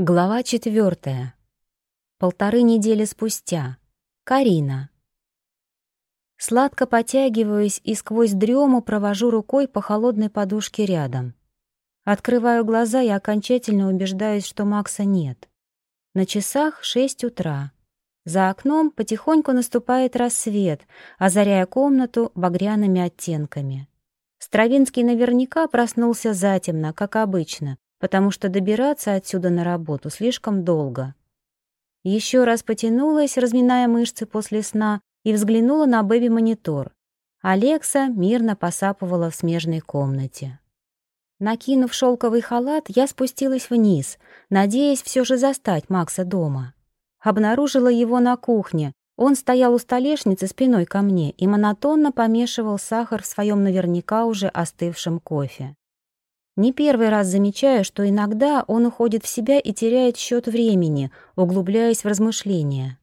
Глава четвертая. Полторы недели спустя. Карина. Сладко потягиваюсь и сквозь дрему провожу рукой по холодной подушке рядом. Открываю глаза и окончательно убеждаюсь, что Макса нет. На часах шесть утра. За окном потихоньку наступает рассвет, озаряя комнату багряными оттенками. Стравинский наверняка проснулся затемно, как обычно, потому что добираться отсюда на работу слишком долго. Еще раз потянулась, разминая мышцы после сна, и взглянула на бэби-монитор. Алекса мирно посапывала в смежной комнате. Накинув шелковый халат, я спустилась вниз, надеясь все же застать Макса дома. Обнаружила его на кухне. Он стоял у столешницы спиной ко мне и монотонно помешивал сахар в своем наверняка уже остывшем кофе. Не первый раз замечаю, что иногда он уходит в себя и теряет счет времени, углубляясь в размышления.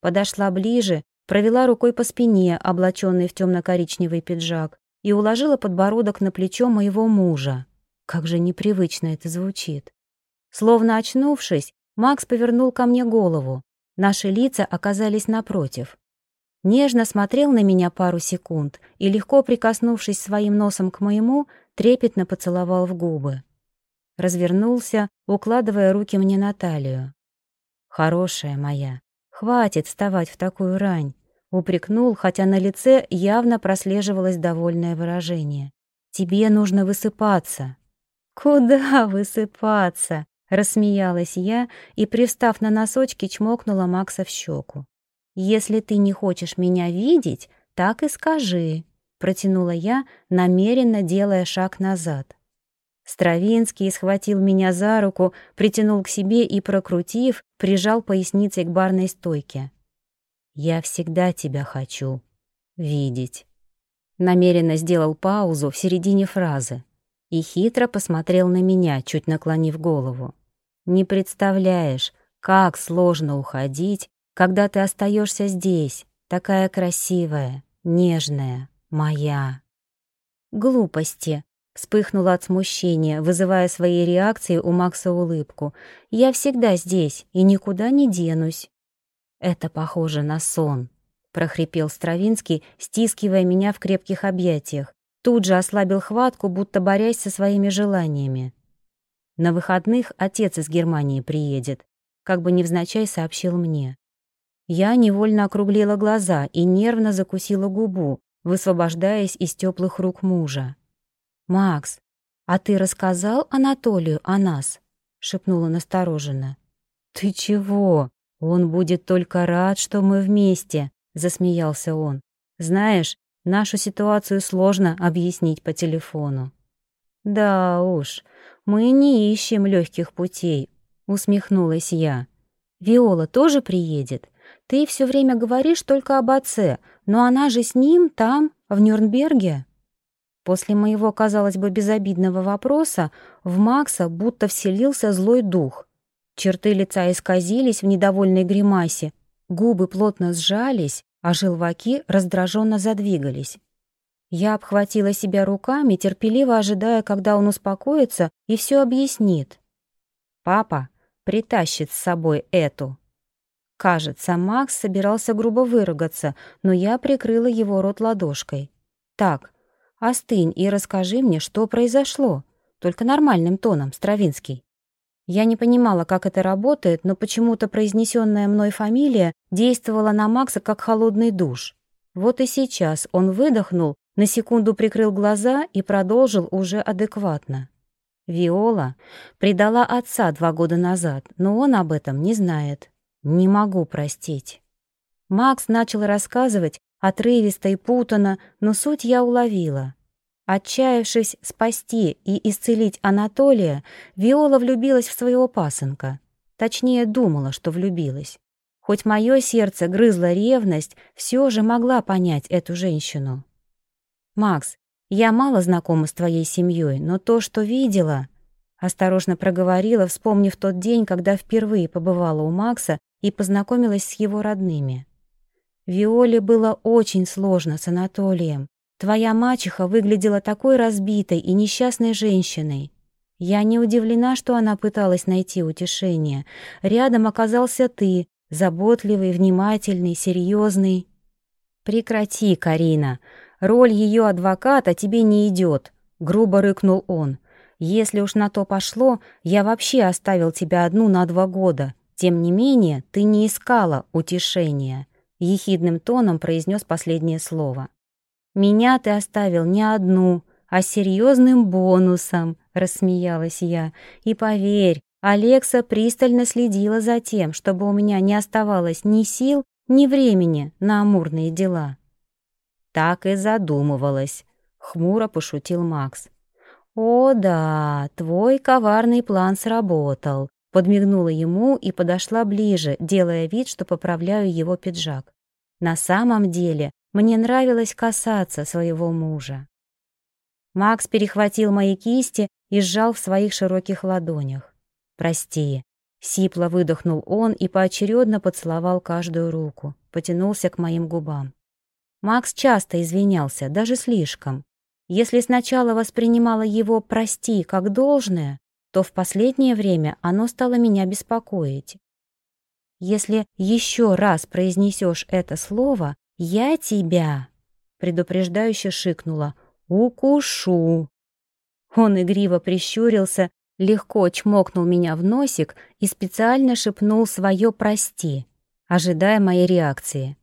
Подошла ближе, провела рукой по спине, облаченной в темно-коричневый пиджак, и уложила подбородок на плечо моего мужа. Как же непривычно это звучит. Словно очнувшись, Макс повернул ко мне голову. Наши лица оказались напротив. Нежно смотрел на меня пару секунд и, легко прикоснувшись своим носом к моему, трепетно поцеловал в губы. Развернулся, укладывая руки мне на талию. «Хорошая моя, хватит вставать в такую рань», — упрекнул, хотя на лице явно прослеживалось довольное выражение. «Тебе нужно высыпаться». «Куда высыпаться?» — рассмеялась я и, привстав на носочки, чмокнула Макса в щеку. «Если ты не хочешь меня видеть, так и скажи», протянула я, намеренно делая шаг назад. Стравинский схватил меня за руку, притянул к себе и, прокрутив, прижал поясницей к барной стойке. «Я всегда тебя хочу видеть». Намеренно сделал паузу в середине фразы и хитро посмотрел на меня, чуть наклонив голову. «Не представляешь, как сложно уходить, когда ты остаешься здесь, такая красивая, нежная, моя. Глупости. Вспыхнула от смущения, вызывая своей реакцией у Макса улыбку. «Я всегда здесь и никуда не денусь». «Это похоже на сон», — прохрипел Стравинский, стискивая меня в крепких объятиях. Тут же ослабил хватку, будто борясь со своими желаниями. «На выходных отец из Германии приедет», — как бы невзначай сообщил мне. Я невольно округлила глаза и нервно закусила губу, высвобождаясь из теплых рук мужа. «Макс, а ты рассказал Анатолию о нас?» — шепнула настороженно. «Ты чего? Он будет только рад, что мы вместе», — засмеялся он. «Знаешь, нашу ситуацию сложно объяснить по телефону». «Да уж, мы не ищем легких путей», — усмехнулась я. «Виола тоже приедет? Ты все время говоришь только об отце, но она же с ним там, в Нюрнберге. После моего, казалось бы, безобидного вопроса в Макса будто вселился злой дух. Черты лица исказились в недовольной гримасе, губы плотно сжались, а желваки раздраженно задвигались. Я обхватила себя руками, терпеливо ожидая, когда он успокоится и все объяснит. «Папа притащит с собой эту», Кажется, Макс собирался грубо выругаться, но я прикрыла его рот ладошкой. «Так, остынь и расскажи мне, что произошло. Только нормальным тоном, Стравинский». Я не понимала, как это работает, но почему-то произнесенная мной фамилия действовала на Макса как холодный душ. Вот и сейчас он выдохнул, на секунду прикрыл глаза и продолжил уже адекватно. Виола предала отца два года назад, но он об этом не знает. Не могу простить. Макс начал рассказывать отрывисто и путано, но суть я уловила. Отчаявшись спасти и исцелить Анатолия, Виола влюбилась в своего пасынка. Точнее, думала, что влюбилась. Хоть мое сердце грызла ревность, все же могла понять эту женщину. «Макс, я мало знакома с твоей семьей, но то, что видела...» Осторожно проговорила, вспомнив тот день, когда впервые побывала у Макса и познакомилась с его родными. Виоле было очень сложно с Анатолием. Твоя мачеха выглядела такой разбитой и несчастной женщиной. Я не удивлена, что она пыталась найти утешение. Рядом оказался ты, заботливый, внимательный, серьезный. «Прекрати, Карина. Роль ее адвоката тебе не идет», — грубо рыкнул он. «Если уж на то пошло, я вообще оставил тебя одну на два года. Тем не менее, ты не искала утешения», — ехидным тоном произнес последнее слово. «Меня ты оставил не одну, а серьезным бонусом», — рассмеялась я. «И поверь, Алекса пристально следила за тем, чтобы у меня не оставалось ни сил, ни времени на амурные дела». «Так и задумывалась», — хмуро пошутил Макс. «О да, твой коварный план сработал», — подмигнула ему и подошла ближе, делая вид, что поправляю его пиджак. На самом деле мне нравилось касаться своего мужа. Макс перехватил мои кисти и сжал в своих широких ладонях. «Прости», — сипло выдохнул он и поочередно поцеловал каждую руку, потянулся к моим губам. Макс часто извинялся, даже слишком. Если сначала воспринимала его «прости» как должное, то в последнее время оно стало меня беспокоить. Если еще раз произнесешь это слово, я тебя, предупреждающе шикнула, укушу. Он игриво прищурился, легко чмокнул меня в носик и специально шепнул свое «прости», ожидая моей реакции.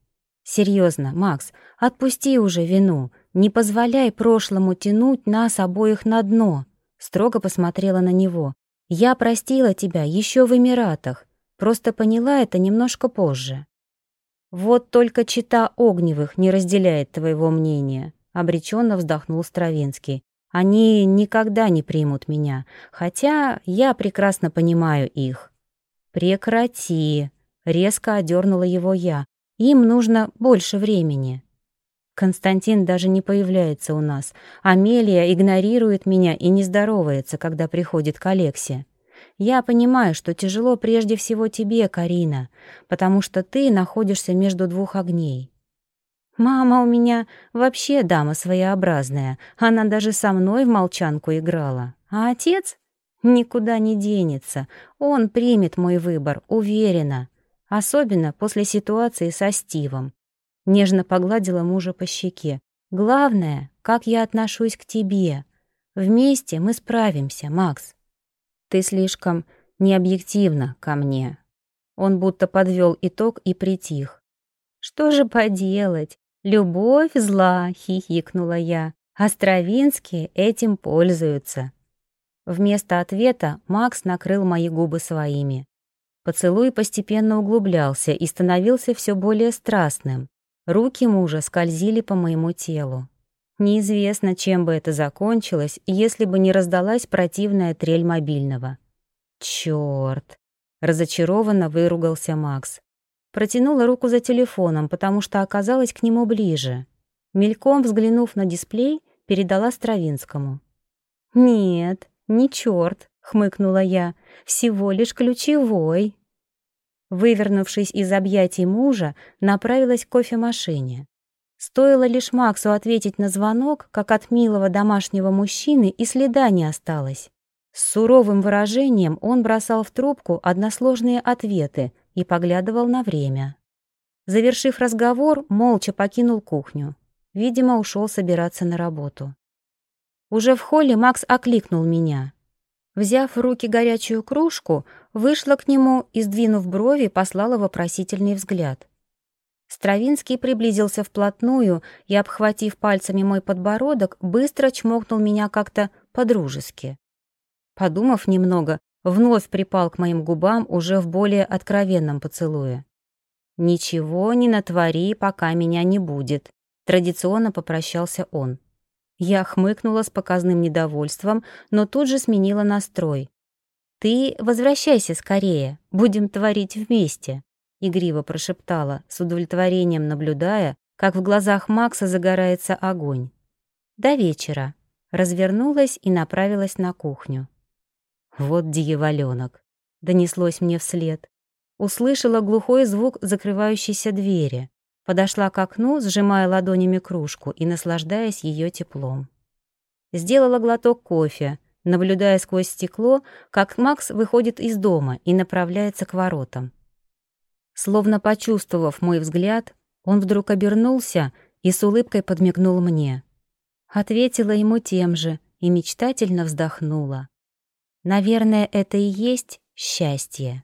«Серьезно, Макс, отпусти уже вину, не позволяй прошлому тянуть нас обоих на дно», строго посмотрела на него. «Я простила тебя еще в Эмиратах, просто поняла это немножко позже». «Вот только чита Огневых не разделяет твоего мнения», обреченно вздохнул Стравинский. «Они никогда не примут меня, хотя я прекрасно понимаю их». «Прекрати!» — резко одернула его я. «Им нужно больше времени». Константин даже не появляется у нас. Амелия игнорирует меня и не здоровается, когда приходит к Алексе. Я понимаю, что тяжело прежде всего тебе, Карина, потому что ты находишься между двух огней. Мама у меня вообще дама своеобразная, она даже со мной в молчанку играла. А отец никуда не денется, он примет мой выбор, уверена. Особенно после ситуации со Стивом. Нежно погладила мужа по щеке. «Главное, как я отношусь к тебе. Вместе мы справимся, Макс. Ты слишком необъективно ко мне». Он будто подвел итог и притих. «Что же поделать? Любовь зла!» — хихикнула я. «Островинские этим пользуются». Вместо ответа Макс накрыл мои губы своими. Поцелуй постепенно углублялся и становился все более страстным. Руки мужа скользили по моему телу. Неизвестно, чем бы это закончилось, если бы не раздалась противная трель мобильного. «Чёрт!» — разочарованно выругался Макс. Протянула руку за телефоном, потому что оказалась к нему ближе. Мельком взглянув на дисплей, передала Стравинскому. «Нет, не чёрт!» — хмыкнула я. «Всего лишь ключевой!» Вывернувшись из объятий мужа, направилась к кофемашине. Стоило лишь Максу ответить на звонок, как от милого домашнего мужчины и следа не осталось. С суровым выражением он бросал в трубку односложные ответы и поглядывал на время. Завершив разговор, молча покинул кухню. Видимо, ушел собираться на работу. Уже в холле Макс окликнул меня. Взяв в руки горячую кружку, вышла к нему и, сдвинув брови, послала вопросительный взгляд. Стравинский приблизился вплотную и, обхватив пальцами мой подбородок, быстро чмокнул меня как-то по-дружески. Подумав немного, вновь припал к моим губам уже в более откровенном поцелуе. «Ничего не натвори, пока меня не будет», — традиционно попрощался он. Я хмыкнула с показным недовольством, но тут же сменила настрой. «Ты возвращайся скорее, будем творить вместе», — игриво прошептала, с удовлетворением наблюдая, как в глазах Макса загорается огонь. «До вечера», — развернулась и направилась на кухню. «Вот дьяволёнок», — донеслось мне вслед. Услышала глухой звук закрывающейся двери. Подошла к окну, сжимая ладонями кружку и наслаждаясь ее теплом. Сделала глоток кофе, наблюдая сквозь стекло, как Макс выходит из дома и направляется к воротам. Словно почувствовав мой взгляд, он вдруг обернулся и с улыбкой подмигнул мне. Ответила ему тем же и мечтательно вздохнула. Наверное, это и есть счастье.